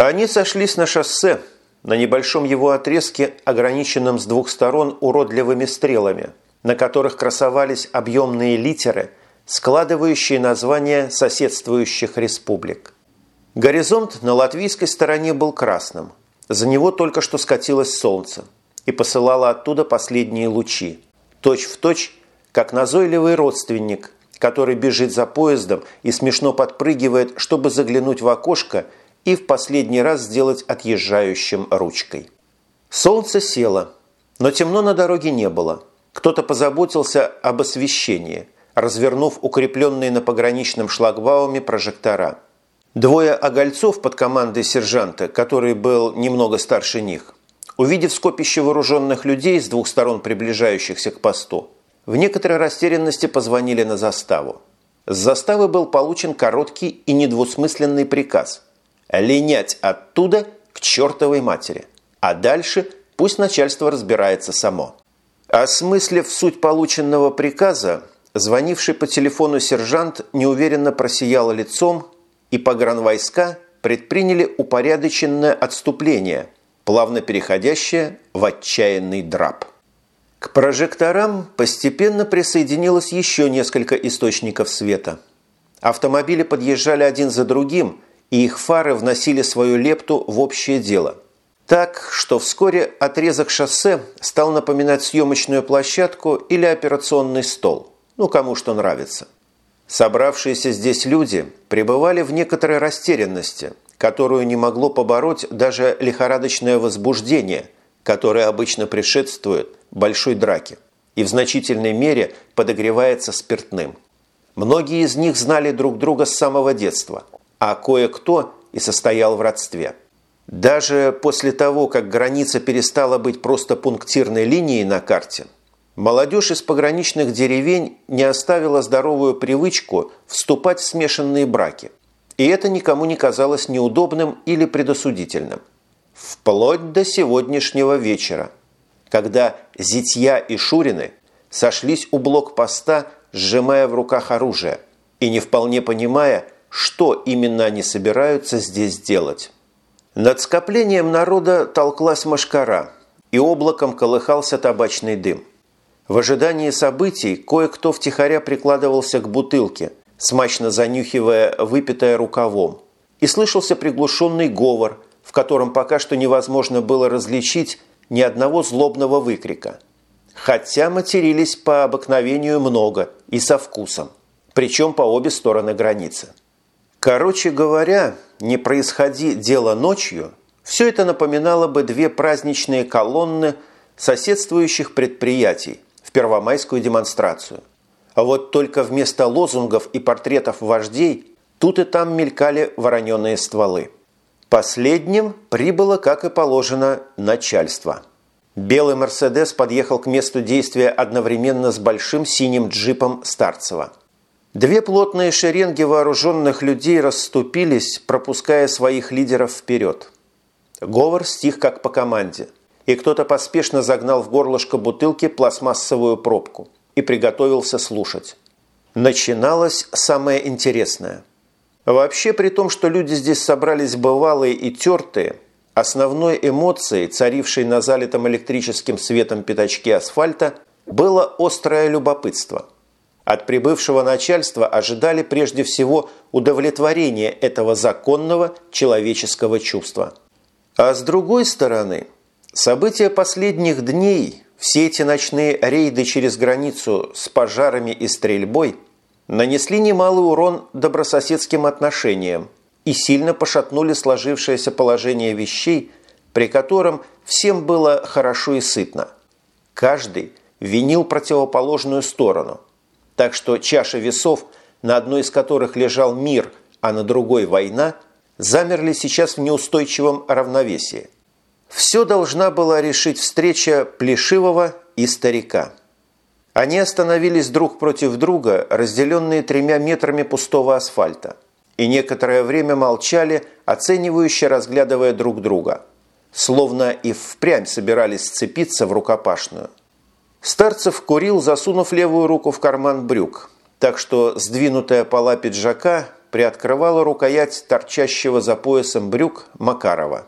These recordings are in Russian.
Они сошлись на шоссе, на небольшом его отрезке, ограниченном с двух сторон уродливыми стрелами, на которых красовались объемные литеры, складывающие названия соседствующих республик. Горизонт на латвийской стороне был красным. За него только что скатилось солнце и посылало оттуда последние лучи, точь в точь, как назойливый родственник, который бежит за поездом и смешно подпрыгивает, чтобы заглянуть в окошко и в последний раз сделать отъезжающим ручкой. Солнце село, но темно на дороге не было. Кто-то позаботился об освещении, развернув укрепленные на пограничном шлагбауме прожектора. Двое огольцов под командой сержанта, который был немного старше них, увидев скопище вооруженных людей с двух сторон приближающихся к посту, в некоторой растерянности позвонили на заставу. С заставы был получен короткий и недвусмысленный приказ – линять оттуда к чертовой матери, а дальше пусть начальство разбирается само. Осмыслив суть полученного приказа, звонивший по телефону сержант неуверенно просиял лицом, и погранвойска предприняли упорядоченное отступление, плавно переходящее в отчаянный драп. К прожекторам постепенно присоединилось еще несколько источников света. Автомобили подъезжали один за другим, и их фары вносили свою лепту в общее дело. Так, что вскоре отрезок шоссе стал напоминать съемочную площадку или операционный стол. Ну, кому что нравится. Собравшиеся здесь люди пребывали в некоторой растерянности, которую не могло побороть даже лихорадочное возбуждение, которое обычно предшествует большой драки и в значительной мере подогревается спиртным. Многие из них знали друг друга с самого детства, а кое-кто и состоял в родстве. Даже после того, как граница перестала быть просто пунктирной линией на карте, молодежь из пограничных деревень не оставила здоровую привычку вступать в смешанные браки. И это никому не казалось неудобным или предосудительным. Вплоть до сегодняшнего вечера – когда Зитья и Шурины сошлись у блокпоста, сжимая в руках оружие и не вполне понимая, что именно они собираются здесь делать. Над скоплением народа толклась машкара, и облаком колыхался табачный дым. В ожидании событий кое-кто втихаря прикладывался к бутылке, смачно занюхивая выпитое рукавом, и слышался приглушенный говор, в котором пока что невозможно было различить ни одного злобного выкрика. Хотя матерились по обыкновению много и со вкусом, причем по обе стороны границы. Короче говоря, не происходи дело ночью, все это напоминало бы две праздничные колонны соседствующих предприятий в первомайскую демонстрацию. А вот только вместо лозунгов и портретов вождей тут и там мелькали вороненые стволы. Последним прибыло, как и положено, начальство. Белый «Мерседес» подъехал к месту действия одновременно с большим синим джипом Старцева. Две плотные шеренги вооруженных людей расступились, пропуская своих лидеров вперед. Говор стих как по команде, и кто-то поспешно загнал в горлышко бутылки пластмассовую пробку и приготовился слушать. Начиналось самое интересное. Вообще, при том, что люди здесь собрались бывалые и тертые, основной эмоцией, царившей на залитом электрическим светом пятачке асфальта, было острое любопытство. От прибывшего начальства ожидали прежде всего удовлетворения этого законного человеческого чувства. А с другой стороны, события последних дней, все эти ночные рейды через границу с пожарами и стрельбой – нанесли немалый урон добрососедским отношениям и сильно пошатнули сложившееся положение вещей, при котором всем было хорошо и сытно. Каждый винил противоположную сторону, так что чаша весов, на одной из которых лежал мир, а на другой война, замерли сейчас в неустойчивом равновесии. Все должна была решить встреча Плешивого и старика. Они остановились друг против друга, разделенные тремя метрами пустого асфальта, и некоторое время молчали, оценивающе разглядывая друг друга, словно и впрямь собирались сцепиться в рукопашную. Старцев курил, засунув левую руку в карман брюк, так что сдвинутая пола пиджака приоткрывала рукоять торчащего за поясом брюк Макарова.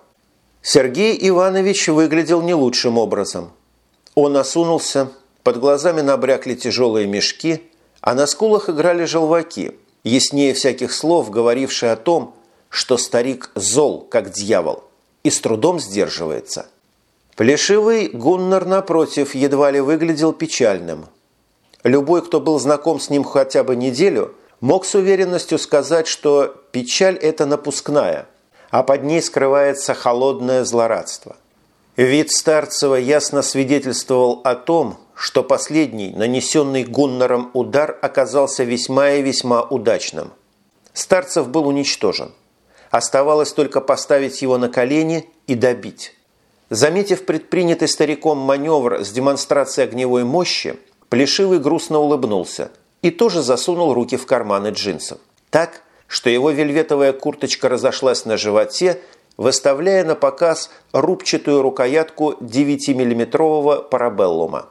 Сергей Иванович выглядел не лучшим образом. Он осунулся, под глазами набрякли тяжелые мешки, а на скулах играли желваки, яснее всяких слов, говорившие о том, что старик зол, как дьявол, и с трудом сдерживается. Плешивый Гуннар, напротив, едва ли выглядел печальным. Любой, кто был знаком с ним хотя бы неделю, мог с уверенностью сказать, что печаль – это напускная, а под ней скрывается холодное злорадство. Вид Старцева ясно свидетельствовал о том, что последний, нанесенный Гуннером удар, оказался весьма и весьма удачным. Старцев был уничтожен. Оставалось только поставить его на колени и добить. Заметив предпринятый стариком маневр с демонстрацией огневой мощи, Плешивый грустно улыбнулся и тоже засунул руки в карманы джинсов. Так, что его вельветовая курточка разошлась на животе, выставляя на показ рубчатую рукоятку 9-миллиметрового парабеллума.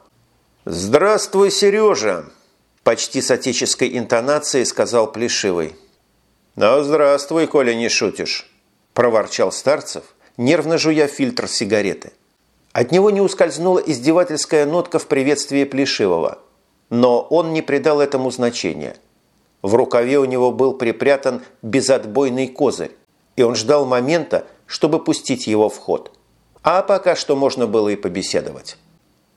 «Здравствуй, Сережа!» – почти с отеческой интонацией сказал Плешивый. «Ну, здравствуй, коли не шутишь!» – проворчал Старцев, нервно жуя фильтр сигареты. От него не ускользнула издевательская нотка в приветствии Плешивого, но он не придал этому значения. В рукаве у него был припрятан безотбойный козырь, и он ждал момента, чтобы пустить его в ход. А пока что можно было и побеседовать.